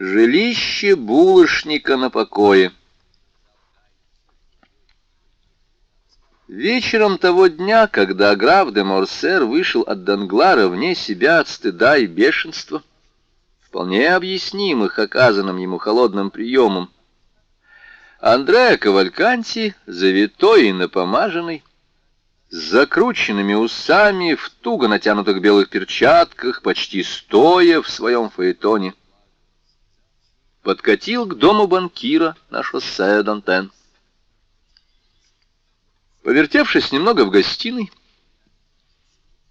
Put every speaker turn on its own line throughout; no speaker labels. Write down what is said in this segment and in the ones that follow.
Жилище булочника на покое. Вечером того дня, когда граф де Морсер вышел от Данглара вне себя от стыда и бешенства, вполне объяснимых оказанным ему холодным приемом, Андреа Кавальканти, завитой и напомаженный, с закрученными усами, в туго натянутых белых перчатках, почти стоя в своем фаэтоне, подкатил к дому банкира на шоссе Дантен. Повертевшись немного в гостиной,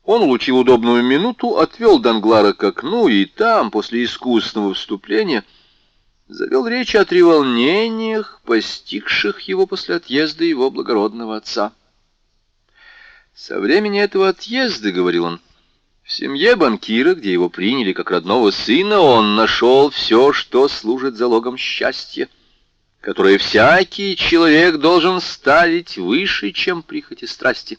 он улучил удобную минуту, отвел Данглара к окну, и там, после искусного вступления, завел речь о треволнениях, постигших его после отъезда его благородного отца. «Со времени этого отъезда, — говорил он, в семье банкира, где его приняли как родного сына, он нашел все, что служит залогом счастья, которое всякий человек должен ставить выше, чем прихоти страсти.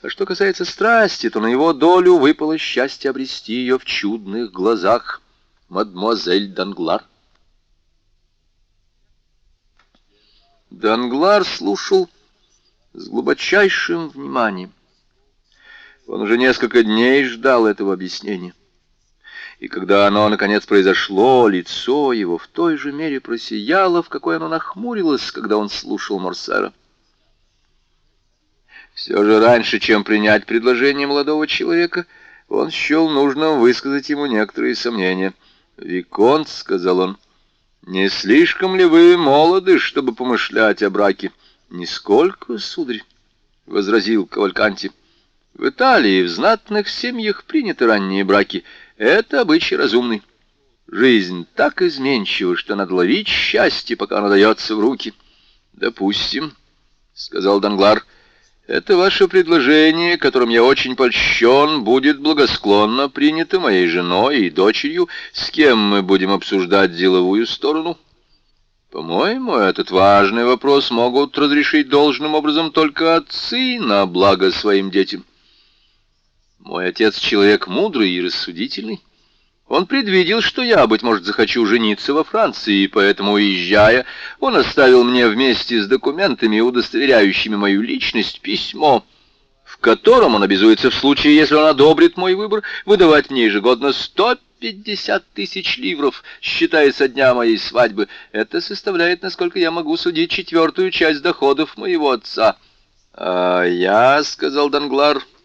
А что касается страсти, то на его долю выпало счастье обрести ее в чудных глазах мадемуазель Данглар. Данглар слушал с глубочайшим вниманием. Он уже несколько дней ждал этого объяснения. И когда оно, наконец, произошло, лицо его в той же мере просияло, в какой оно нахмурилось, когда он слушал Морсера. Все же раньше, чем принять предложение молодого человека, он счел нужным высказать ему некоторые сомнения. «Виконт», — сказал он, — «не слишком ли вы молоды, чтобы помышлять о браке?» «Нисколько, сударь», — возразил Кавальканти. В Италии в знатных семьях приняты ранние браки. Это обычай разумный. Жизнь так изменчива, что надо ловить счастье, пока оно дается в руки. Допустим, — сказал Данглар, — это ваше предложение, которым я очень польщен, будет благосклонно принято моей женой и дочерью, с кем мы будем обсуждать деловую сторону. По-моему, этот важный вопрос могут разрешить должным образом только отцы на благо своим детям. Мой отец человек мудрый и рассудительный. Он предвидел, что я, быть может, захочу жениться во Франции, и поэтому, уезжая, он оставил мне вместе с документами, удостоверяющими мою личность, письмо, в котором он обязуется в случае, если он одобрит мой выбор, выдавать мне ежегодно 150 тысяч ливров, считая со дня моей свадьбы. Это составляет, насколько я могу судить, четвертую часть доходов моего отца. — А я, — сказал Данглар, —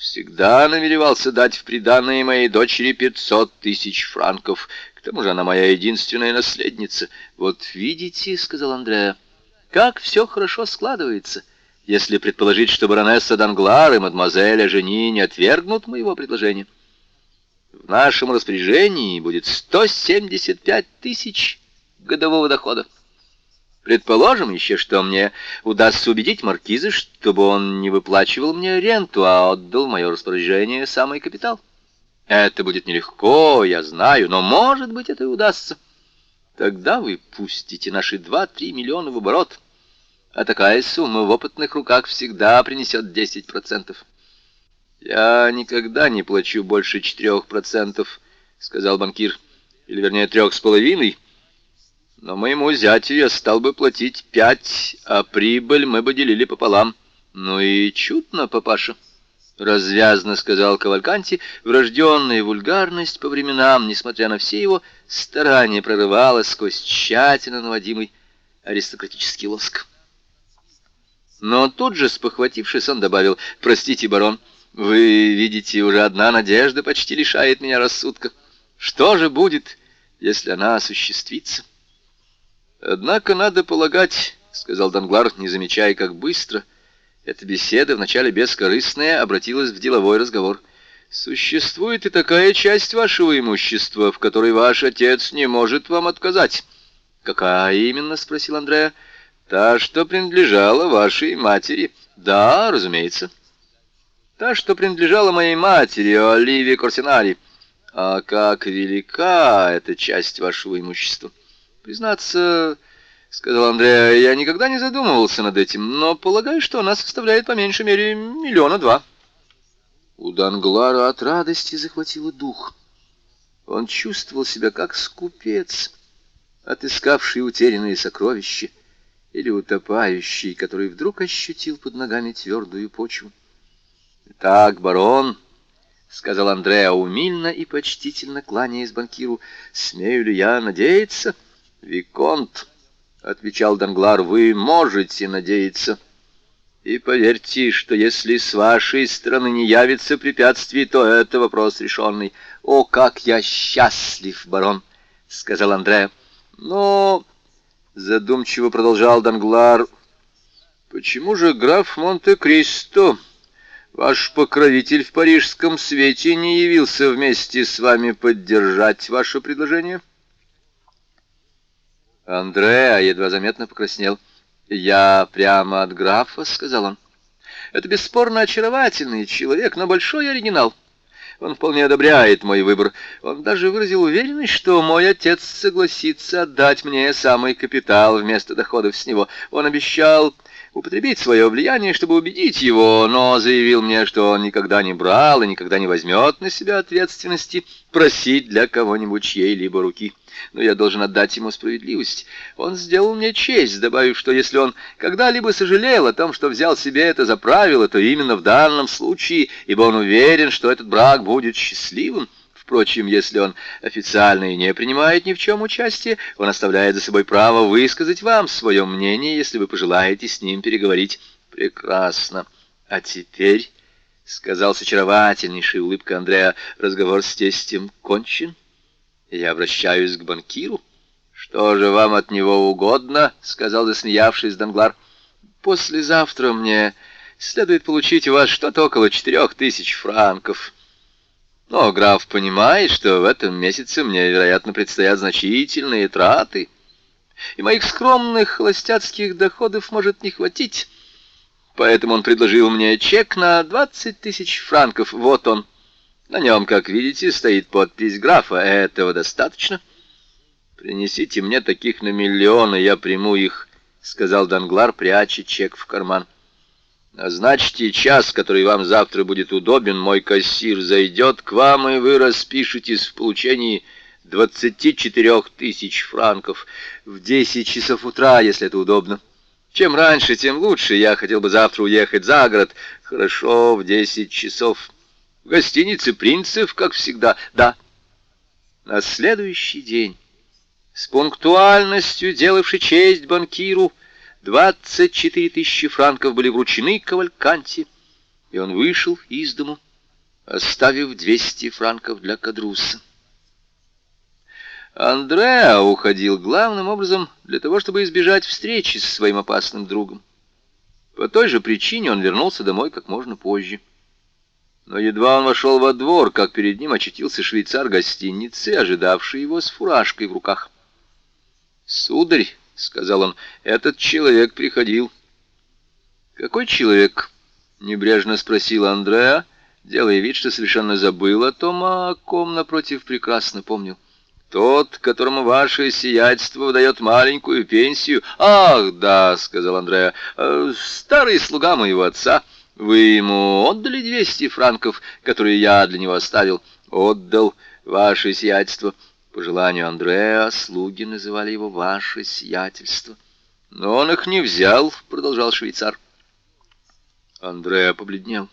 Всегда намеревался дать в приданное моей дочери пятьсот тысяч франков. К тому же она моя единственная наследница. Вот видите, — сказал Андреа, — как все хорошо складывается. Если предположить, что баронесса Данглар и мадемуазель Жени не отвергнут моего предложения. В нашем распоряжении будет сто семьдесят пять тысяч годового дохода. Предположим еще, что мне удастся убедить маркиза, чтобы он не выплачивал мне ренту, а отдал в мое распоряжение самый капитал. Это будет нелегко, я знаю, но, может быть, это и удастся. Тогда вы пустите наши два-три миллиона в оборот, а такая сумма в опытных руках всегда принесет десять процентов. Я никогда не плачу больше четырех процентов, сказал банкир, или, вернее, трех с половиной, — но моему зятю я стал бы платить пять, а прибыль мы бы делили пополам. Ну и чудно, папаша. Развязно сказал Кавальканти, врожденная вульгарность по временам, несмотря на все его старания, прорывалась сквозь тщательно наводимый аристократический лоск. Но тут же, спохватившись, он добавил, «Простите, барон, вы видите, уже одна надежда почти лишает меня рассудка. Что же будет, если она осуществится?» «Однако надо полагать», — сказал Данглар, не замечая, как быстро, эта беседа, вначале бескорыстная, обратилась в деловой разговор. «Существует и такая часть вашего имущества, в которой ваш отец не может вам отказать». «Какая именно?» — спросил Андреа. «Та, что принадлежала вашей матери». «Да, разумеется». «Та, что принадлежала моей матери, Оливии Корсинари». «А как велика эта часть вашего имущества?» Признаться, — сказал Андреа, — я никогда не задумывался над этим, но полагаю, что она составляет по меньшей мере миллиона два. У Данглара от радости захватило дух. Он чувствовал себя как скупец, отыскавший утерянные сокровища, или утопающий, который вдруг ощутил под ногами твердую почву. «Так, барон», — сказал Андреа умильно и почтительно кланяясь банкиру, — «смею ли я надеяться?» «Виконт», — отвечал Данглар, — «вы можете надеяться». И поверьте, что если с вашей стороны не явится препятствий, то это вопрос решенный. О, как я счастлив, барон, — сказал Андреа. Но, — задумчиво продолжал Данглар, — почему же граф Монте-Кристо, ваш покровитель в парижском свете, не явился вместе с вами поддержать ваше предложение? Андреа едва заметно покраснел. — «Я прямо от графа», — сказал он. «Это бесспорно очаровательный человек, но большой оригинал. Он вполне одобряет мой выбор. Он даже выразил уверенность, что мой отец согласится отдать мне самый капитал вместо доходов с него. Он обещал употребить свое влияние, чтобы убедить его, но заявил мне, что он никогда не брал и никогда не возьмет на себя ответственности просить для кого-нибудь чьей-либо руки но я должен отдать ему справедливость. Он сделал мне честь, добавив, что если он когда-либо сожалел о том, что взял себе это за правило, то именно в данном случае, ибо он уверен, что этот брак будет счастливым. Впрочем, если он официально и не принимает ни в чем участия, он оставляет за собой право высказать вам свое мнение, если вы пожелаете с ним переговорить. Прекрасно. А теперь, — сказал с очаровательнейшей улыбкой Андреа, — разговор с тестем кончен. Я обращаюсь к банкиру. Что же вам от него угодно? сказал засмеявшись Данглар. Послезавтра мне следует получить у вас что-то около четырех тысяч франков. Но граф понимает, что в этом месяце мне, вероятно, предстоят значительные траты, и моих скромных холостяцких доходов может не хватить. Поэтому он предложил мне чек на двадцать тысяч франков. Вот он. На нем, как видите, стоит подпись графа. Этого достаточно? Принесите мне таких на миллионы, я приму их, — сказал Данглар, пряча чек в карман. Назначьте час, который вам завтра будет удобен, мой кассир зайдет к вам, и вы распишетесь в получении двадцати четырех тысяч франков в десять часов утра, если это удобно. Чем раньше, тем лучше. Я хотел бы завтра уехать за город. Хорошо, в десять часов. В гостинице «Принцев», как всегда, да. На следующий день, с пунктуальностью делавший честь банкиру, 24 тысячи франков были вручены Кавальканте, и он вышел из дому, оставив 200 франков для Кадруса. Андреа уходил главным образом для того, чтобы избежать встречи со своим опасным другом. По той же причине он вернулся домой как можно позже. Но едва он вошел во двор, как перед ним очутился швейцар гостиницы, ожидавший его с фуражкой в руках. «Сударь», — сказал он, — «этот человек приходил». «Какой человек?» — небрежно спросил Андреа, делая вид, что совершенно забыл о том, о ком напротив прекрасно помнил. «Тот, которому ваше сиятельство выдает маленькую пенсию». «Ах, да», — сказал Андреа, — «старый слуга моего отца». Вы ему отдали двести франков, которые я для него оставил? Отдал, ваше сиятельство. По желанию Андреа слуги называли его ваше сиятельство. Но он их не взял, продолжал швейцар. Андреа побледнел.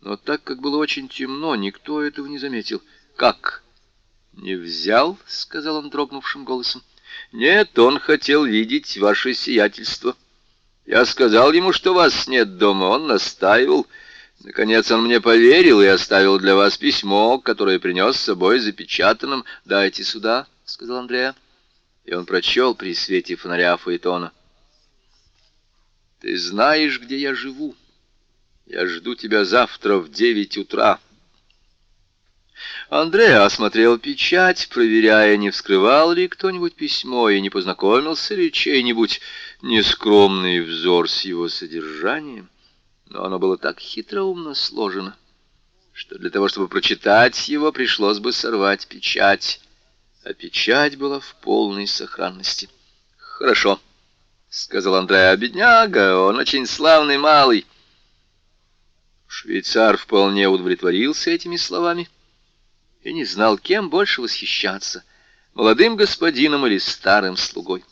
Но так как было очень темно, никто этого не заметил. Как? Не взял, сказал он дрогнувшим голосом. Нет, он хотел видеть ваше сиятельство. Я сказал ему, что вас нет дома, он настаивал. Наконец он мне поверил и оставил для вас письмо, которое принес с собой запечатанным. «Дайте сюда», — сказал Андреа. И он прочел при свете фонаря Фаэтона. «Ты знаешь, где я живу. Я жду тебя завтра в девять утра». Андреа осмотрел печать, проверяя, не вскрывал ли кто-нибудь письмо и не познакомился ли чей-нибудь нескромный взор с его содержанием. Но оно было так хитроумно сложено, что для того, чтобы прочитать его, пришлось бы сорвать печать, а печать была в полной сохранности. «Хорошо», — сказал Андреа, — «бедняга, он очень славный малый». Швейцар вполне удовлетворился этими словами и не знал, кем больше восхищаться — молодым господином или старым слугой.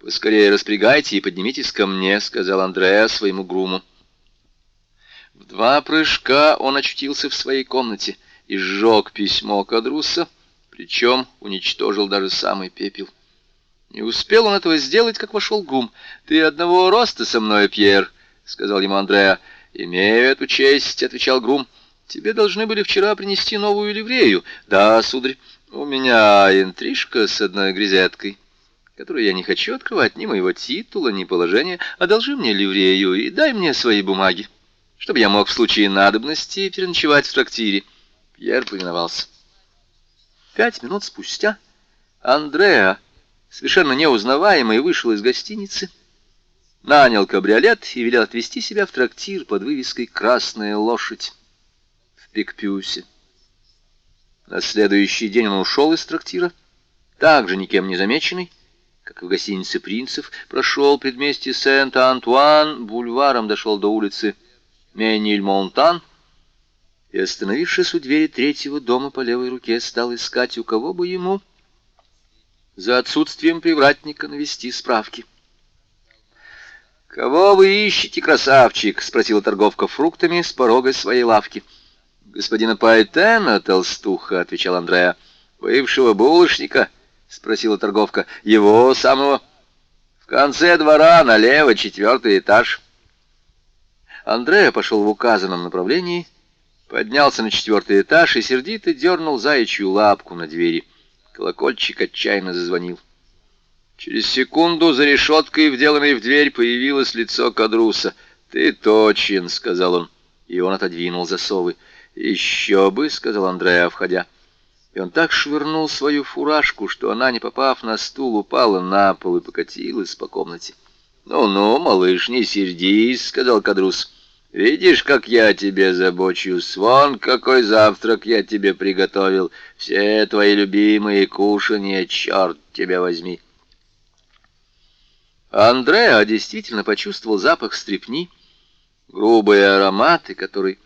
«Поскорее распрягайте и поднимитесь ко мне», — сказал Андреа своему груму. В два прыжка он очутился в своей комнате и сжег письмо Кадруса, причем уничтожил даже самый пепел. Не успел он этого сделать, как вошел Гум. «Ты одного роста со мной, Пьер», — сказал ему Андреа. «Имею эту честь», — отвечал Грум. «Тебе должны были вчера принести новую ливрею». «Да, сударь, у меня интрижка с одной грязеткой, которую я не хочу открывать ни моего титула, ни положения. Одолжи мне ливрею и дай мне свои бумаги, чтобы я мог в случае надобности переночевать в трактире». Пьер повиновался. Пять минут спустя Андреа совершенно неузнаваемый, вышел из гостиницы, нанял кабриолет и велел отвезти себя в трактир под вывеской «Красная лошадь» Пикпюсе. На следующий день он ушел из трактира, также никем не замеченный, как в гостинице «Принцев», прошел предместье Сент-Антуан, бульваром дошел до улицы Мениль-Монтан и, остановившись у двери третьего дома по левой руке, стал искать, у кого бы ему за отсутствием привратника навести справки. «Кого вы ищете, красавчик?» — спросила торговка фруктами с порога своей лавки. «Господина Пайтена, толстуха», — отвечал Андреа. «Бывшего булочника?» — спросила торговка. «Его самого?» «В конце двора, налево, четвертый этаж». Андреа пошел в указанном направлении, поднялся на четвертый этаж и сердито дернул заячью лапку на двери. Колокольчик отчаянно зазвонил. Через секунду за решеткой, вделанной в дверь, появилось лицо Кадруса. «Ты точен», — сказал он, и он отодвинул засовы. «Еще бы», — сказал Андреа, входя. И он так швырнул свою фуражку, что она, не попав на стул, упала на пол и покатилась по комнате. «Ну-ну, малыш, не сердись», — сказал Кадрус. Видишь, как я тебе забочусь? Вон какой завтрак я тебе приготовил. Все твои любимые кушанья, черт тебя возьми. Андреа действительно почувствовал запах стрепни, грубые ароматы, которые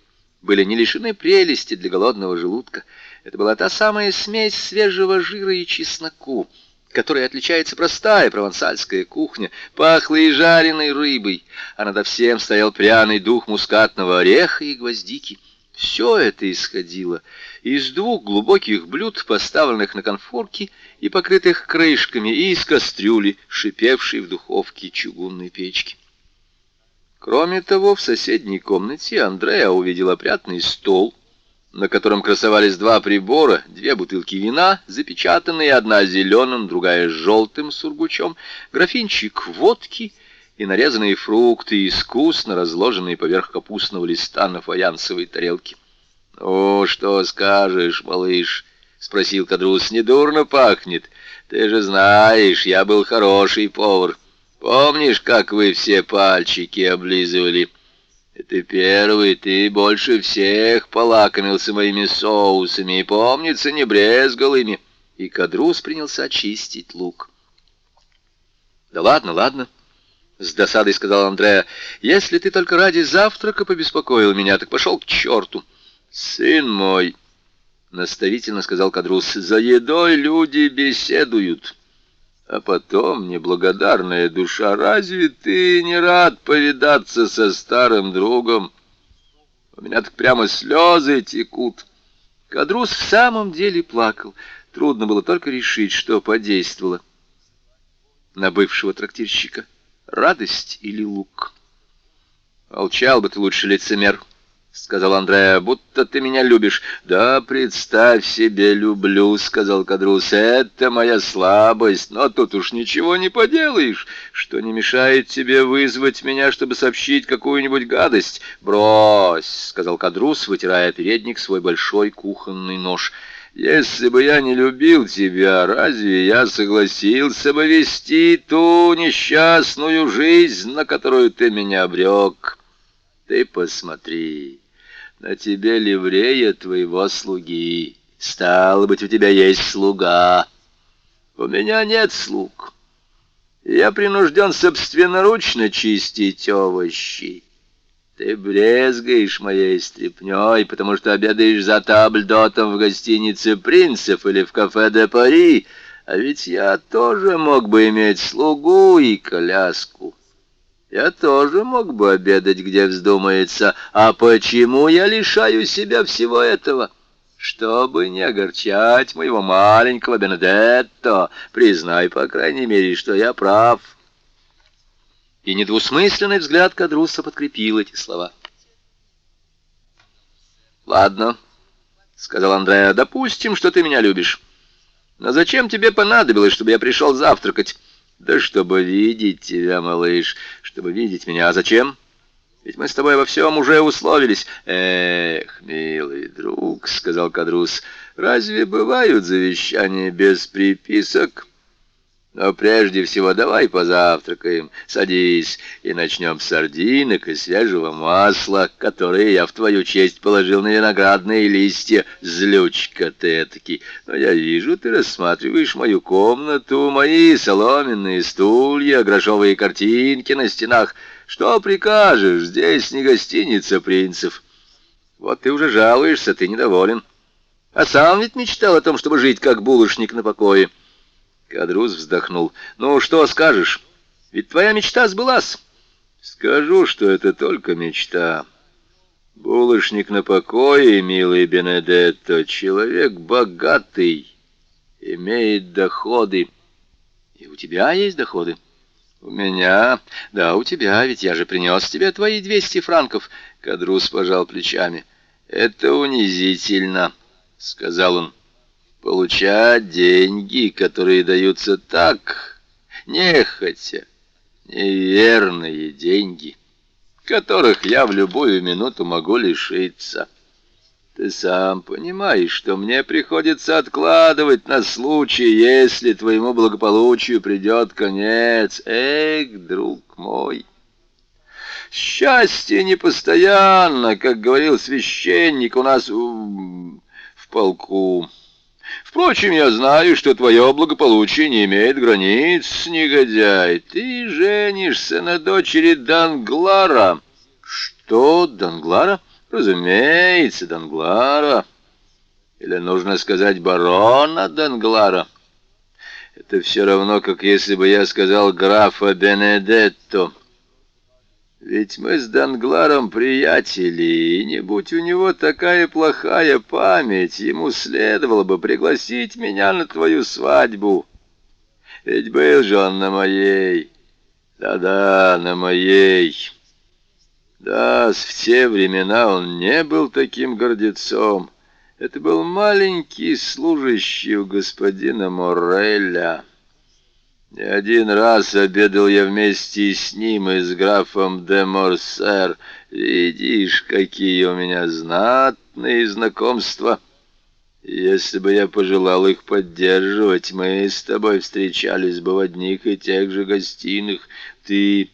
были не лишены прелести для голодного желудка. Это была та самая смесь свежего жира и чесноку, которой отличается простая провансальская кухня, пахла и жареной рыбой, а над всем стоял пряный дух мускатного ореха и гвоздики. Все это исходило из двух глубоких блюд, поставленных на конфорки и покрытых крышками, и из кастрюли, шипевшей в духовке чугунной печки. Кроме того, в соседней комнате Андреа увидел опрятный стол — на котором красовались два прибора, две бутылки вина, запечатанные, одна зеленым, другая желтым сургучом, графинчик водки и нарезанные фрукты, искусно разложенные поверх капустного листа на фаянсовой тарелке. «Ну, что скажешь, малыш?» — спросил Кадрус. «Недурно пахнет. Ты же знаешь, я был хороший повар. Помнишь, как вы все пальчики облизывали?» Это первый, ты больше всех полакомился моими соусами, и, помнится, не брезгал ими. И Кадрус принялся чистить лук. «Да ладно, ладно», — с досадой сказал Андреа. «Если ты только ради завтрака побеспокоил меня, так пошел к черту». «Сын мой», — наставительно сказал Кадрус, — «за едой люди беседуют». А потом, неблагодарная душа, разве ты не рад повидаться со старым другом? У меня так прямо слезы текут. Кадрус в самом деле плакал. Трудно было только решить, что подействовало на бывшего трактирщика. Радость или лук? Молчал бы ты лучше, лицемер, —— сказал Андреа, — будто ты меня любишь. Да, представь себе, люблю, — сказал Кадрус, — это моя слабость, но тут уж ничего не поделаешь, что не мешает тебе вызвать меня, чтобы сообщить какую-нибудь гадость. Брось, — сказал Кадрус, вытирая передник свой большой кухонный нож. Если бы я не любил тебя, разве я согласился бы вести ту несчастную жизнь, на которую ты меня обрек? Ты посмотри. На тебе ливрея твоего слуги. Стало быть, у тебя есть слуга. У меня нет слуг. Я принужден собственноручно чистить овощи. Ты брезгаешь моей стряпнёй, потому что обедаешь за табльдотом в гостинице «Принцев» или в кафе «Де Пари», а ведь я тоже мог бы иметь слугу и коляску. Я тоже мог бы обедать, где вздумается. А почему я лишаю себя всего этого? Чтобы не огорчать моего маленького Бенедетто, признай, по крайней мере, что я прав. И недвусмысленный взгляд Кадруса подкрепил эти слова. «Ладно», — сказал Андреа, — «допустим, что ты меня любишь. Но зачем тебе понадобилось, чтобы я пришел завтракать?» «Да чтобы видеть тебя, малыш, чтобы видеть меня. А зачем? Ведь мы с тобой во всем уже условились». «Эх, милый друг», — сказал Кадрус, — «разве бывают завещания без приписок?» Но прежде всего давай позавтракаем, садись, и начнем с сардинок и свежего масла, которые я в твою честь положил на виноградные листья. Злючка ты этакий. Но я вижу, ты рассматриваешь мою комнату, мои соломенные стулья, грошовые картинки на стенах. Что прикажешь? Здесь не гостиница принцев. Вот ты уже жалуешься, ты недоволен. А сам ведь мечтал о том, чтобы жить как булочник на покое. Кадрус вздохнул. «Ну, что скажешь? Ведь твоя мечта сбылась». «Скажу, что это только мечта. Булочник на покое, милый Бенедетто, человек богатый, имеет доходы». «И у тебя есть доходы?» «У меня? Да, у тебя, ведь я же принес тебе твои двести франков». Кадрус пожал плечами. «Это унизительно», — сказал он получать деньги, которые даются так, нехотя, неверные деньги, которых я в любую минуту могу лишиться. Ты сам понимаешь, что мне приходится откладывать на случай, если твоему благополучию придет конец. Эх, друг мой! Счастье непостоянно, как говорил священник у нас в, в полку. Впрочем, я знаю, что твое благополучие не имеет границ, негодяй. Ты женишься на дочери Данглара. Что, Данглара? Разумеется, Данглара. Или нужно сказать барона Данглара. Это все равно, как если бы я сказал графа Бенедетто. Ведь мы с Дангларом приятели, и не будь у него такая плохая память, ему следовало бы пригласить меня на твою свадьбу. Ведь был же он на моей, да-да, на моей. Да, в те времена он не был таким гордецом. Это был маленький служащий у господина Морреля. Не один раз обедал я вместе с ним и с графом де Морсер. Видишь, какие у меня знатные знакомства. Если бы я пожелал их поддерживать, мы с тобой встречались бы в одних и тех же гостиных. Ты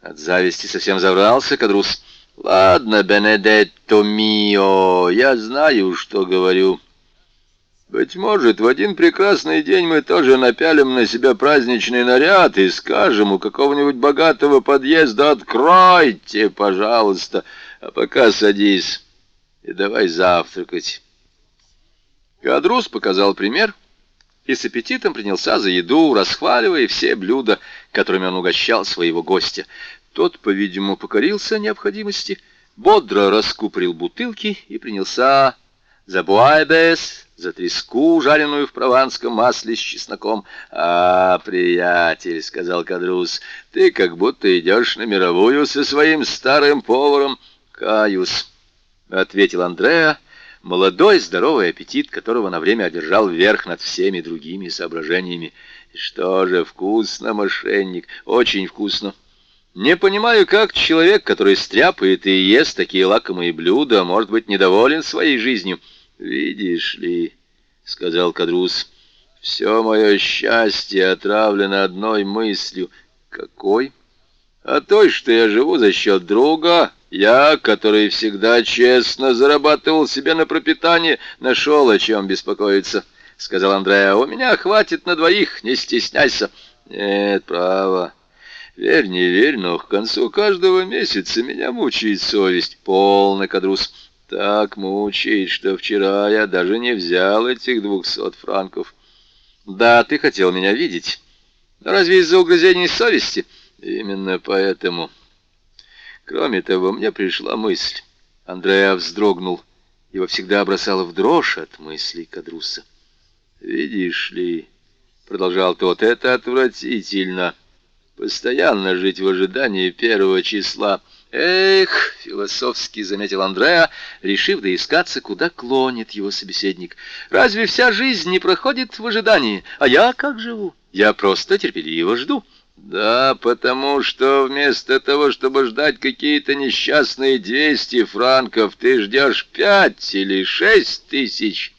от зависти совсем заврался, Кадрус? Ладно, Бенедетто мио, я знаю, что говорю. Быть может, в один прекрасный день мы тоже напялим на себя праздничный наряд и скажем у какого-нибудь богатого подъезда «Откройте, пожалуйста!» А пока садись и давай завтракать. Кадрус показал пример и с аппетитом принялся за еду, расхваливая все блюда, которыми он угощал своего гостя. Тот, по-видимому, покорился необходимости, бодро раскупорил бутылки и принялся за буайбес, за треску, жареную в прованском масле с чесноком. «А, приятель», — сказал Кадрус, — «ты как будто идешь на мировую со своим старым поваром». «Каюсь», — ответил Андреа, молодой здоровый аппетит, которого на время одержал верх над всеми другими соображениями. «Что же, вкусно, мошенник, очень вкусно». Не понимаю, как человек, который стряпает и ест такие лакомые блюда, может быть недоволен своей жизнью. «Видишь ли, — сказал Кадрус, — все мое счастье отравлено одной мыслью. Какой? А той, что я живу за счет друга, я, который всегда честно зарабатывал себе на пропитание, нашел о чем беспокоиться, — сказал Андреа. У меня хватит на двоих, не стесняйся. Нет, право. Верь, не верь, но к концу каждого месяца меня мучает совесть. Полный кадрус. Так мучает, что вчера я даже не взял этих двухсот франков. Да, ты хотел меня видеть. Но разве из-за угрызений совести? Именно поэтому. Кроме того, мне пришла мысль. Андреа вздрогнул. Его всегда бросало в дрожь от мыслей Кадруса. «Видишь ли...» — продолжал тот, — это отвратительно. Постоянно жить в ожидании первого числа. Эх, философски заметил Андреа, решив доискаться, куда клонит его собеседник. Разве вся жизнь не проходит в ожидании? А я как живу? Я просто терпеливо жду. Да, потому что вместо того, чтобы ждать какие-то несчастные двести франков, ты ждешь пять или шесть тысяч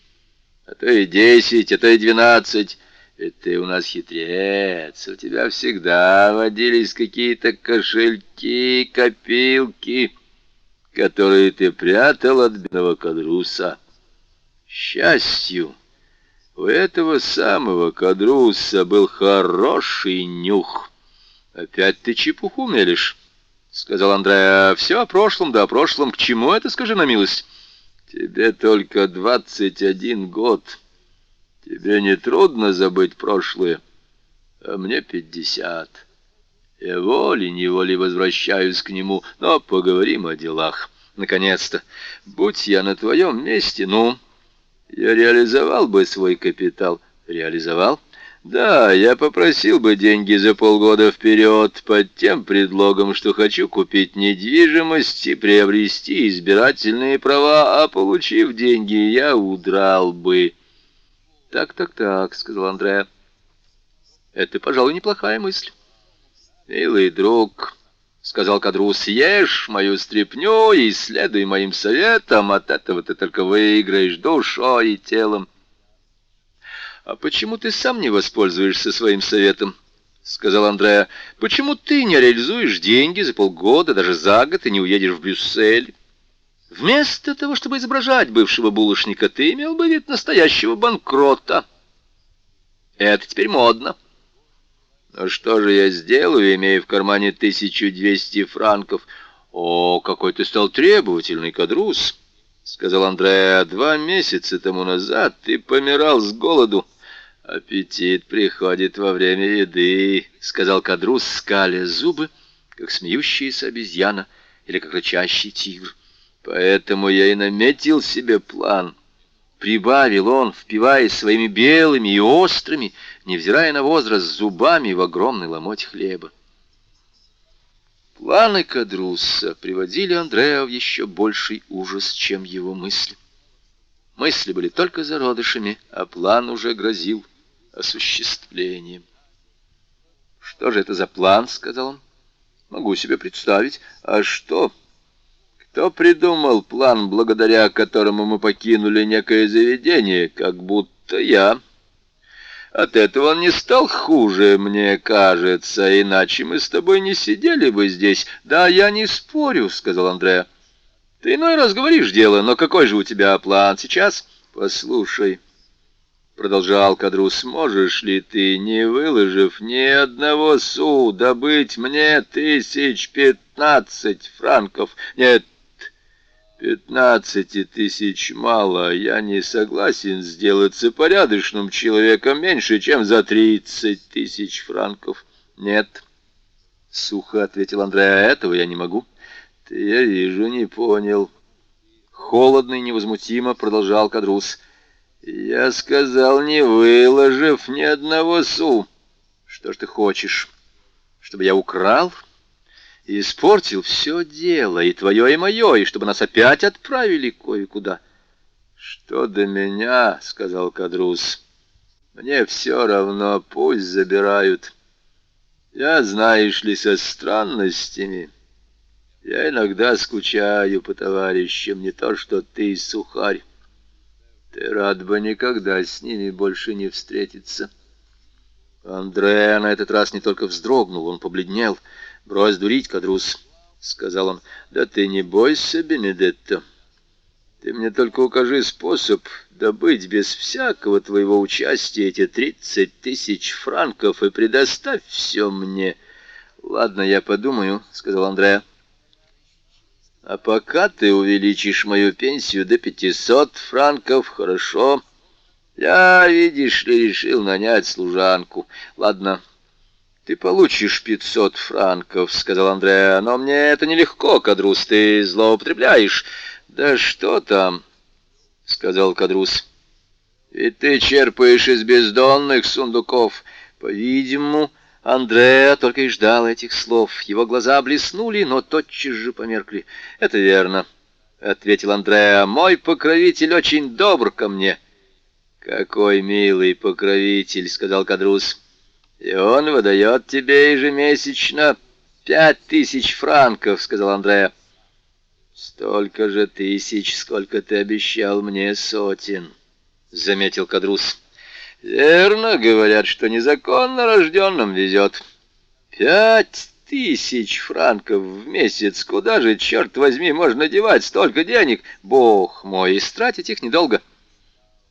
а то и десять, а то и двенадцать. Ведь ты у нас хитрец, у тебя всегда водились какие-то кошельки, копилки, которые ты прятал от бедного кадруса. Счастью, у этого самого кадруса был хороший нюх. Опять ты чепуху мелешь, — сказал Андреа. Все о прошлом, да о прошлом. К чему это, скажи на милость? Тебе только двадцать один год. Тебе не трудно забыть прошлое, а мне пятьдесят. Я волей-неволей возвращаюсь к нему, но поговорим о делах. Наконец-то, будь я на твоем месте, ну, я реализовал бы свой капитал. Реализовал? Да, я попросил бы деньги за полгода вперед под тем предлогом, что хочу купить недвижимость и приобрести избирательные права, а получив деньги, я удрал бы. Так, так, так, сказал Андреа. Это, пожалуй, неплохая мысль. Милый друг, сказал Кадрус, ешь мою стряпню и следуй моим советам, от этого ты только выиграешь душой и телом. «А почему ты сам не воспользуешься своим советом?» — сказал Андреа. «Почему ты не реализуешь деньги за полгода, даже за год, и не уедешь в Брюссель? Вместо того, чтобы изображать бывшего булочника, ты имел бы вид настоящего банкрота. Это теперь модно». «Ну что же я сделаю, имея в кармане 1200 франков?» «О, какой ты стал требовательный, кадрус!» — сказал Андреа. «Два месяца тому назад ты помирал с голоду». «Аппетит приходит во время еды», — сказал Кадрус, скаля зубы, как смеющаяся обезьяна или как рычащий тигр. «Поэтому я и наметил себе план». Прибавил он, впиваясь своими белыми и острыми, невзирая на возраст, зубами в огромный ломоть хлеба. Планы Кадруса приводили Андреа в еще больший ужас, чем его мысли. Мысли были только зародышами, а план уже грозил осуществлением. «Что же это за план?» — сказал он. «Могу себе представить. А что? Кто придумал план, благодаря которому мы покинули некое заведение, как будто я?» От этого он не стал хуже, мне кажется, иначе мы с тобой не сидели бы здесь. Да, я не спорю, — сказал Андреа. Ты иной раз говоришь дело, но какой же у тебя план сейчас? Послушай, — продолжал Кадрус, — сможешь ли ты, не выложив ни одного су, добыть мне тысяч пятнадцать франков? Нет, пятнадцати тысяч мало. Я не согласен сделаться порядочным человеком меньше, чем за тридцать тысяч франков. Нет, — сухо ответил Андреа, — этого я не могу. Ты, я вижу, не понял. Холодно и невозмутимо продолжал Кадрус. — я сказал, не выложив ни одного су. Что ж ты хочешь? Чтобы я украл? Испортил все дело, и твое, и мое, и чтобы нас опять отправили кое-куда. Что до меня, — сказал Кадрус, — мне все равно, пусть забирают. Я, знаешь ли, со странностями. Я иногда скучаю по товарищам, не то что ты, сухарь. Ты рад бы никогда с ними больше не встретиться. Андреа на этот раз не только вздрогнул, он побледнел. «Брось дурить, Кадрус», — сказал он. «Да ты не бойся, Бенедетто. Ты мне только укажи способ добыть без всякого твоего участия эти тридцать тысяч франков и предоставь все мне. «Ладно, я подумаю», — сказал Андреа. «А пока ты увеличишь мою пенсию до пятисот франков, хорошо. Я, видишь ли, решил нанять служанку. Ладно, ты получишь пятьсот франков», — сказал Андреа. «Но мне это нелегко, Кадрус, ты злоупотребляешь». «Да что там?» — сказал Кадрус. «Ведь ты черпаешь из бездонных сундуков. По-видимому, Андреа только и ждал этих слов. Его глаза блеснули, но тотчас же померкли. «Это верно», — ответил Андреа. «Мой покровитель очень добр ко мне». «Какой милый покровитель», — сказал Кадрус. «И он выдает тебе ежемесячно пять тысяч франков», — сказал Андреа. «Столько же тысяч, сколько ты обещал мне сотен», — заметил Кадрус. Верно, говорят, что незаконно рожденным везет. Пять тысяч франков в месяц. Куда же, черт возьми, можно девать столько денег? Бог мой, истратить их недолго.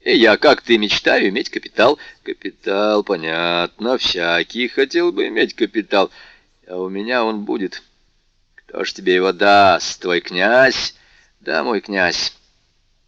И я, как ты, мечтаю иметь капитал. Капитал, понятно, всякий хотел бы иметь капитал. А у меня он будет. Кто ж тебе его даст? Твой князь? Да, мой князь.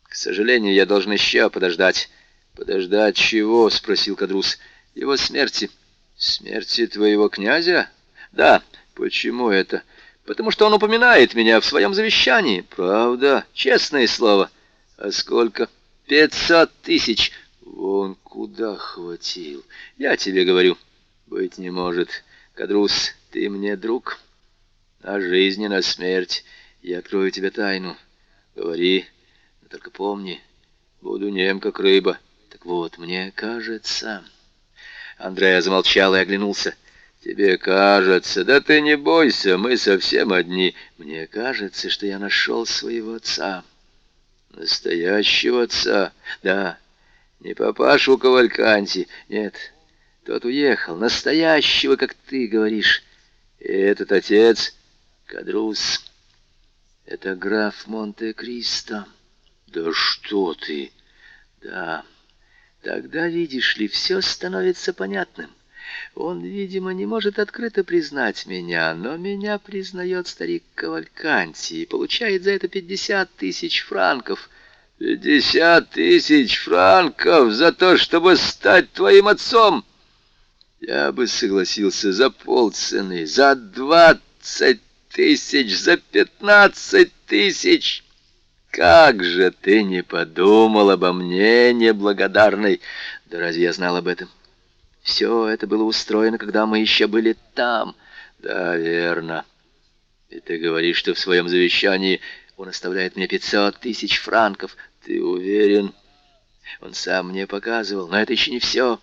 К сожалению, я должен еще подождать. «Подождать чего?» — спросил Кадрус. «Его смерти». «Смерти твоего князя?» «Да. Почему это?» «Потому что он упоминает меня в своем завещании». «Правда? Честное слово». «А сколько?» «Пятьсот тысяч». «Вон куда хватил. Я тебе говорю». «Быть не может. Кадрус, ты мне друг. На жизнь и на смерть. Я открою тебе тайну. Говори, но только помни, буду нем, как рыба». Так вот, мне кажется... Андрея замолчал и оглянулся. «Тебе кажется, да ты не бойся, мы совсем одни. Мне кажется, что я нашел своего отца. Настоящего отца, да. Не папашу Кавальканти, нет. Тот уехал, настоящего, как ты говоришь. И этот отец — Кадрус. Это граф Монте-Кристо. Да что ты! Да... Тогда, видишь ли, все становится понятным. Он, видимо, не может открыто признать меня, но меня признает старик Кавальканти и получает за это пятьдесят тысяч франков. Пятьдесят тысяч франков за то, чтобы стать твоим отцом! Я бы согласился за полцены, за двадцать тысяч, за пятнадцать тысяч. Как же ты не подумал обо мне, неблагодарный? Да разве я знал об этом? Все это было устроено, когда мы еще были там. Да, верно. И ты говоришь, что в своем завещании он оставляет мне пятьсот тысяч франков. Ты уверен? Он сам мне показывал, но это еще не все.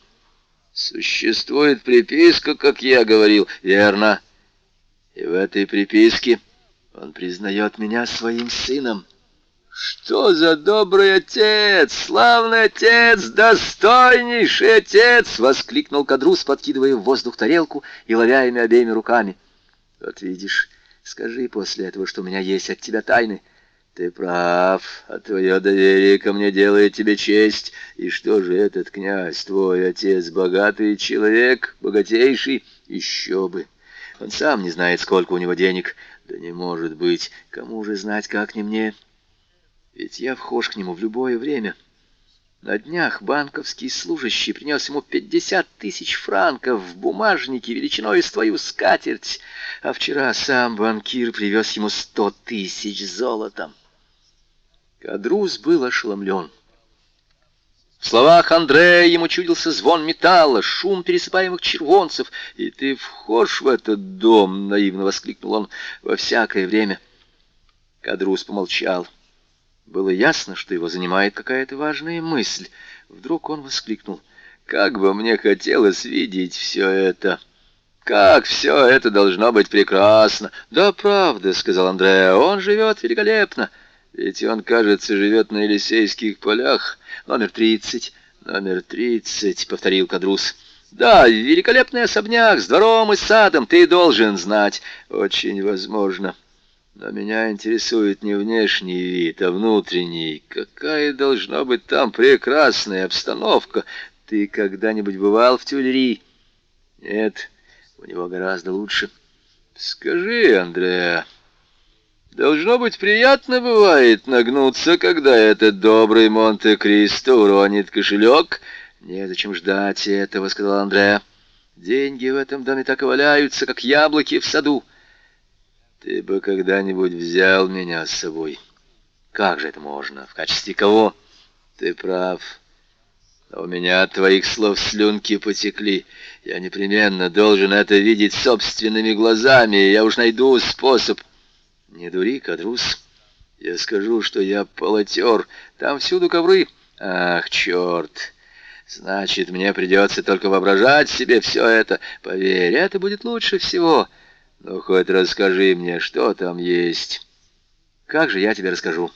Существует приписка, как я говорил, верно. И в этой приписке он признает меня своим сыном. «Что за добрый отец! Славный отец! Достойнейший отец!» — воскликнул Кадрус, подкидывая в воздух тарелку и ловя ими обеими руками. «Вот видишь, скажи после этого, что у меня есть от тебя тайны. Ты прав, а твое доверие ко мне делает тебе честь. И что же этот князь, твой отец, богатый человек, богатейший? Еще бы! Он сам не знает, сколько у него денег. Да не может быть, кому же знать, как не мне?» Ведь я вхож к нему в любое время. На днях банковский служащий принес ему пятьдесят тысяч франков в бумажнике величиной с твою скатерть, а вчера сам банкир привез ему сто тысяч золотом. Кадрус был ошеломлен. В словах Андрея ему чудился звон металла, шум пересыпаемых червонцев. «И ты вхож в этот дом?» — наивно воскликнул он. «Во всякое время». Кадрус помолчал. Было ясно, что его занимает какая-то важная мысль. Вдруг он воскликнул. «Как бы мне хотелось видеть все это! Как все это должно быть прекрасно!» «Да, правда», — сказал Андреа, — «он живет великолепно. Ведь он, кажется, живет на Елисейских полях. Номер тридцать, номер тридцать», — повторил Кадрус. «Да, великолепный особняк с двором и садом, ты должен знать. Очень возможно». Но меня интересует не внешний вид, а внутренний. Какая должна быть там прекрасная обстановка. Ты когда-нибудь бывал в Тюльри? Нет, у него гораздо лучше. Скажи, Андреа, должно быть приятно бывает нагнуться, когда этот добрый Монте-Кристо уронит кошелек. Незачем ждать этого, сказал Андреа. Деньги в этом доме так и валяются, как яблоки в саду. Ты бы когда-нибудь взял меня с собой. Как же это можно? В качестве кого? Ты прав. Но у меня от твоих слов слюнки потекли. Я непременно должен это видеть собственными глазами. Я уж найду способ. Не дури, Кадрус. Я скажу, что я полотер. Там всюду ковры. Ах, черт! Значит, мне придется только воображать себе все это. Поверь, это будет лучше всего. Ну, хоть расскажи мне, что там есть. Как же я тебе расскажу?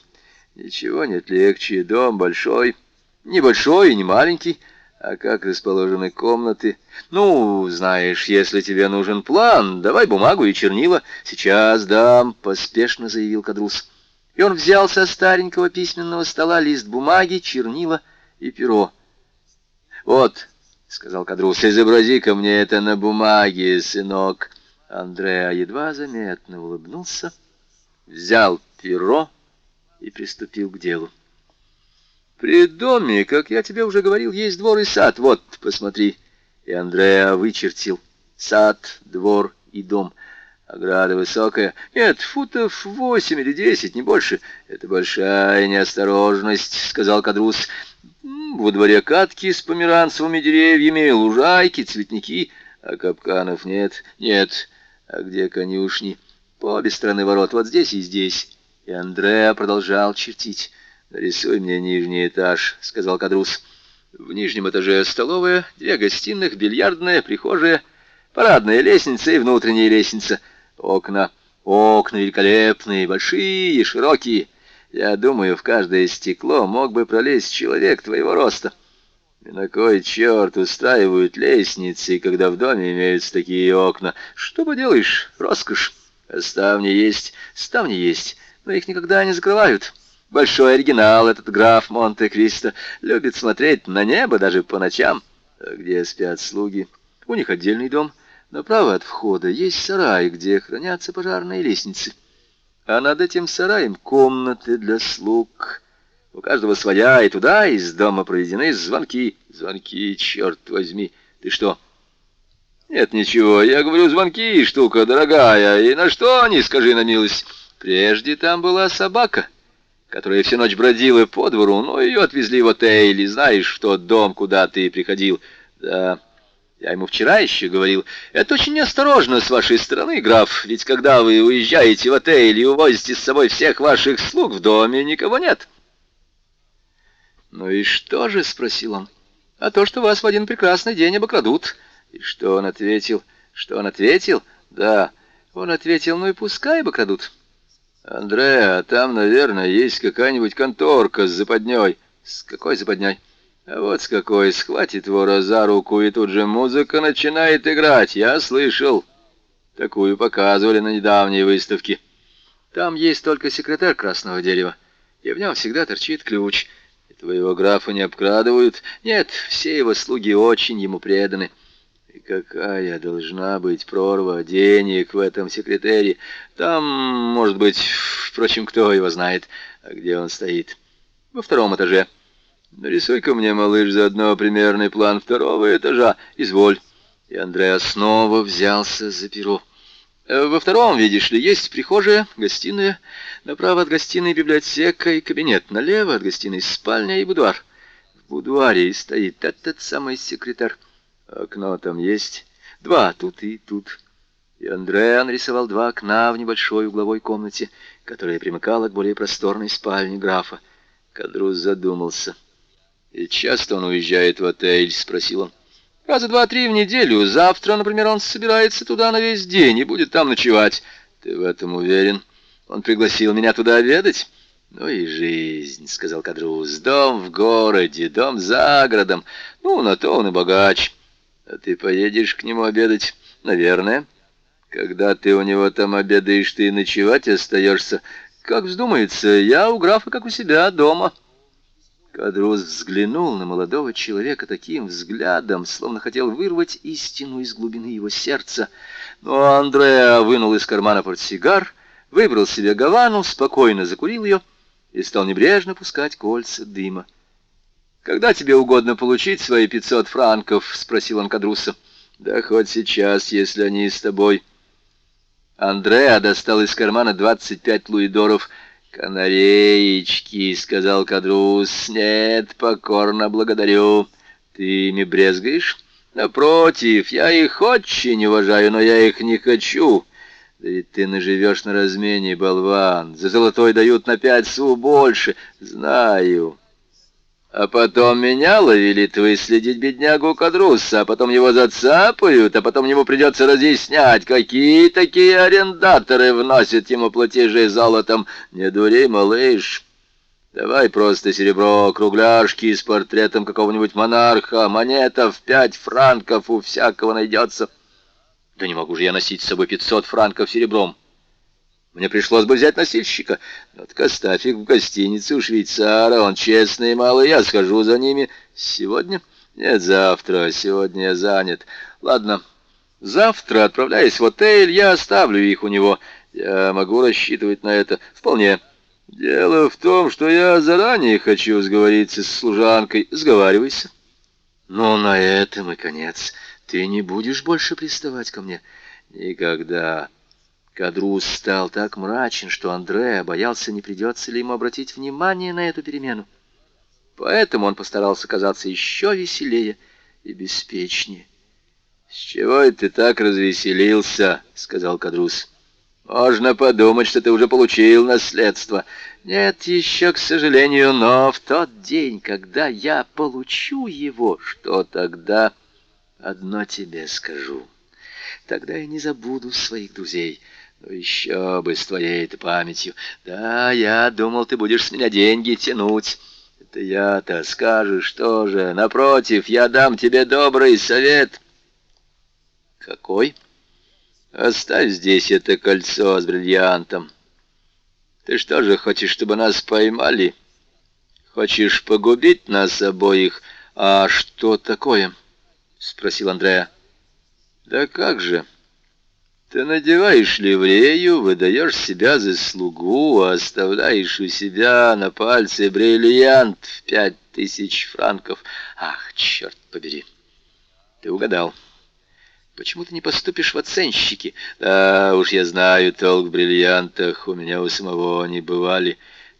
Ничего нет легче. Дом большой. Небольшой и не маленький. А как расположены комнаты? Ну, знаешь, если тебе нужен план, давай бумагу и чернила. Сейчас дам, поспешно заявил Кадрус. И он взял со старенького письменного стола лист бумаги, чернила и перо. «Вот», — сказал Кадрус, — «изобрази-ка мне это на бумаге, сынок». Андреа едва заметно улыбнулся, взял перо и приступил к делу. «При доме, как я тебе уже говорил, есть двор и сад. Вот, посмотри». И Андреа вычертил сад, двор и дом. Ограда высокая. Нет, футов восемь или десять, не больше. Это большая неосторожность, — сказал Кадрус. Во дворе катки с померанцевыми деревьями, лужайки, цветники, а капканов нет. Нет, а где конюшни? По обе стороны ворот, вот здесь и здесь. И Андреа продолжал чертить. «Нарисуй мне нижний этаж», — сказал Кадрус. «В нижнем этаже столовая, две гостиных, бильярдная, прихожая, парадная лестница и внутренняя лестница. Окна, окна великолепные, большие, широкие». Я думаю, в каждое стекло мог бы пролезть человек твоего роста. И на кой черт устраивают лестницы, когда в доме имеются такие окна? Что поделаешь, роскошь. А ставни есть, ставни есть, но их никогда не закрывают. Большой оригинал этот граф Монте-Кристо любит смотреть на небо даже по ночам. А где спят слуги? У них отдельный дом. Направо от входа есть сарай, где хранятся пожарные лестницы а над этим сараем комнаты для слуг. У каждого своя, и туда из дома проведены звонки. Звонки, черт возьми. Ты что? Нет, ничего, я говорю, звонки, штука дорогая. И на что они, скажи на милость? Прежде там была собака, которая всю ночь бродила по двору, но ее отвезли в отель, и знаешь, в тот дом, куда ты приходил. Да... Я ему вчера еще говорил, это очень неосторожно с вашей стороны, граф, ведь когда вы уезжаете в отель и увозите с собой всех ваших слуг, в доме никого нет. «Ну и что же?» — спросил он. «А то, что вас в один прекрасный день обокрадут». И что он ответил? Что он ответил? Да, он ответил, ну и пускай обокрадут. «Андреа, там, наверное, есть какая-нибудь конторка с западней». «С какой западней?» А вот с какой схватит вора за руку, и тут же музыка начинает играть. Я слышал. Такую показывали на недавней выставке. Там есть только секретарь красного дерева, и в нем всегда торчит ключ. Твоего графа не обкрадывают. Нет, все его слуги очень ему преданы. И какая должна быть прорва денег в этом секретаре? Там, может быть, впрочем, кто его знает, а где он стоит? Во втором этаже. Нарисуй-ка мне, малыш, заодно примерный план второго этажа. Изволь. И Андреа снова взялся за перо. Э, во втором, видишь ли, есть прихожая, гостиная. Направо от гостиной библиотека и кабинет. Налево от гостиной спальня и будуар. В будуаре и стоит этот самый секретарь. Окно там есть. Два, тут и тут. И Андреа нарисовал два окна в небольшой угловой комнате, которая примыкала к более просторной спальне графа. Кадрус задумался. «И часто он уезжает в отель?» — спросил он. «Раза два-три в неделю. Завтра, например, он собирается туда на весь день и будет там ночевать. Ты в этом уверен? Он пригласил меня туда обедать?» «Ну и жизнь», — сказал Кадрус. «Дом в городе, дом за городом. Ну, на то он и богач. А ты поедешь к нему обедать?» «Наверное. Когда ты у него там обедаешь, ты ночевать остаешься. Как вздумается, я у графа, как у себя, дома». Кадрус взглянул на молодого человека таким взглядом, словно хотел вырвать истину из глубины его сердца. Но Андреа вынул из кармана портсигар, выбрал себе гавану, спокойно закурил ее и стал небрежно пускать кольца дыма. «Когда тебе угодно получить свои пятьсот франков?» — спросил он Кадруса. «Да хоть сейчас, если они с тобой». Андреа достал из кармана двадцать пять луидоров. «Канареечки», — сказал Кадрус, — «нет, покорно благодарю. Ты ими брезгаешь?» «Напротив, я их очень уважаю, но я их не хочу». «Да ведь ты наживешь на размене, болван. За золотой дают на пять су больше. Знаю». А потом меня ловили выследить беднягу Кадруса, а потом его зацапают, а потом ему придется разъяснять, какие такие арендаторы вносят ему платежи золотом. Не дури, малыш. Давай просто серебро, кругляшки с портретом какого-нибудь монарха, монета в пять франков у всякого найдется. Да не могу же я носить с собой пятьсот франков серебром. Мне пришлось бы взять носильщика. Вот оставь их в гостинице у швейцара, он честный и малый, я схожу за ними. Сегодня? Нет, завтра, сегодня я занят. Ладно, завтра, отправляясь в отель, я оставлю их у него. Я могу рассчитывать на это. Вполне. Дело в том, что я заранее хочу сговориться с служанкой. Сговаривайся. Но на этом и конец. Ты не будешь больше приставать ко мне? Никогда. Кадрус стал так мрачен, что Андреа боялся, не придется ли ему обратить внимание на эту перемену. Поэтому он постарался казаться еще веселее и беспечнее. — С чего это ты так развеселился? — сказал Кадрус. — Можно подумать, что ты уже получил наследство. Нет еще, к сожалению, но в тот день, когда я получу его, что тогда? Одно тебе скажу. Тогда я не забуду своих друзей — ну еще бы с твоей-то памятью. Да, я думал, ты будешь с меня деньги тянуть. Это я-то скажешь тоже. Напротив, я дам тебе добрый совет. Какой? Оставь здесь это кольцо с бриллиантом. Ты что же, хочешь, чтобы нас поймали? Хочешь погубить нас обоих? А что такое? Спросил Андрея. Да как же... Ты надеваешь ливрею, выдаешь себя за слугу, а оставляешь у себя на пальце бриллиант в пять тысяч франков. Ах, черт побери! Ты угадал. Почему ты не поступишь в оценщики? Да, уж я знаю толк в бриллиантах, у меня у самого не бывали.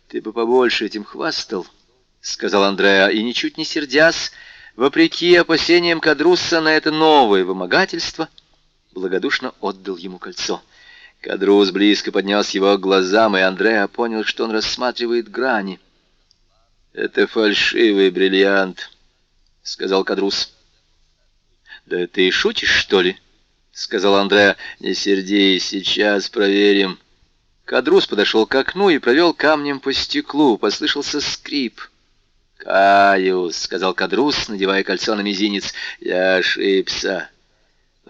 Ты бы побольше этим хвастал, — сказал Андреа, и, ничуть не сердясь, вопреки опасениям Кадрусса на это новое вымогательство — благодушно отдал ему кольцо. Кадрус близко поднес его к глазам, и Андреа понял, что он рассматривает грани. «Это фальшивый бриллиант», — сказал Кадрус. «Да ты шутишь, что ли?» — сказал Андреа. «Не сердись, сейчас проверим». Кадрус подошел к окну и провел камнем по стеклу. Послышался скрип. «Каюсь», — сказал Кадрус, надевая кольцо на мизинец. «Я ошибся».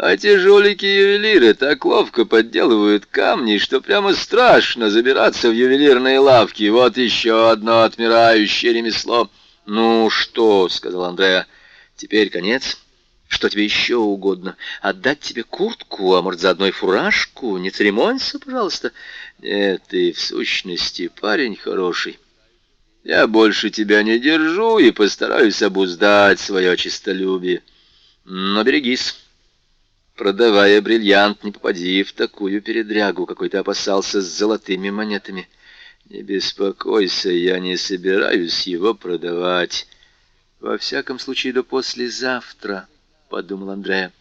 А те жулики-ювелиры так ловко подделывают камни, что прямо страшно забираться в ювелирные лавки. Вот еще одно отмирающее ремесло. «Ну что?» — сказал Андреа. «Теперь конец. Что тебе еще угодно? Отдать тебе куртку, а может, заодно и фуражку? Не церемонься, пожалуйста». «Нет, ты в сущности парень хороший. Я больше тебя не держу и постараюсь обуздать свое честолюбие. Но берегись». Продавая бриллиант, не попади в такую передрягу, какой ты опасался с золотыми монетами. Не беспокойся, я не собираюсь его продавать. Во всяком случае, до послезавтра, — подумал Андрея.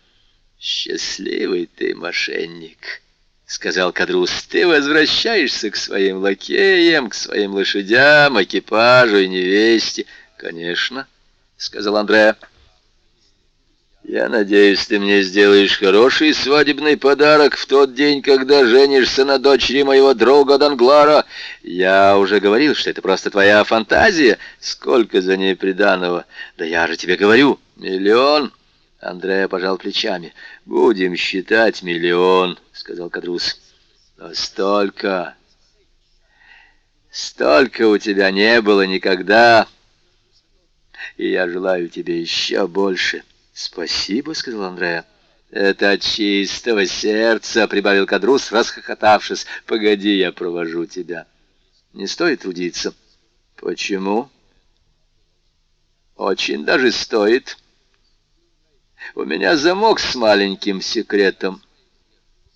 Счастливый ты мошенник, — сказал Кадрус. Ты возвращаешься к своим лакеям, к своим лошадям, экипажу и невесте. Конечно, — сказал Андрея. Я надеюсь, ты мне сделаешь хороший свадебный подарок в тот день, когда женишься на дочери моего друга Данглара. Я уже говорил, что это просто твоя фантазия. Сколько за ней приданого? Да я же тебе говорю, миллион. Андрея пожал плечами. Будем считать миллион, сказал Кадрус. Но столько... Столько у тебя не было никогда. и я желаю тебе еще больше».
«Спасибо», — сказал Андреа.
«Это от чистого сердца», — прибавил Кадрус, расхохотавшись. «Погоди, я провожу тебя».
«Не стоит трудиться».
«Почему?» «Очень даже стоит. У меня замок с маленьким секретом.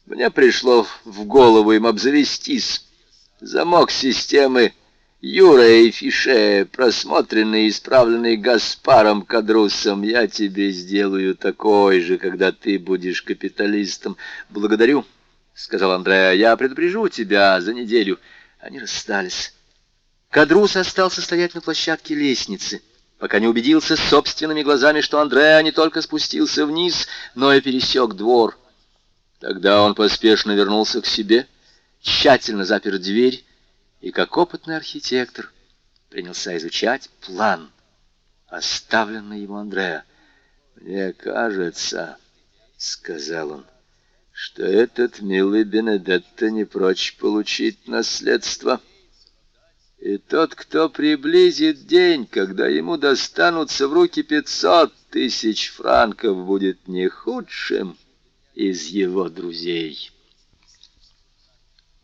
Мне пришло в голову им обзавестись. Замок системы Юра и Фише, просмотренный и исправленный Гаспаром Кадрусом, я тебе сделаю такой же, когда ты будешь капиталистом. Благодарю, — сказал Андреа, — я предупрежу тебя за неделю. Они расстались.
Кадрус остался стоять на площадке лестницы, пока не убедился собственными глазами, что Андреа не только спустился вниз, но и пересек двор. Тогда он поспешно вернулся к себе, тщательно запер дверь, и, как опытный архитектор, принялся изучать план, оставленный ему Андреа.
«Мне кажется, — сказал он, — что этот милый Бенедетто не прочь получить наследство. И тот, кто приблизит день, когда ему достанутся в руки пятьсот тысяч франков, будет не худшим из его друзей».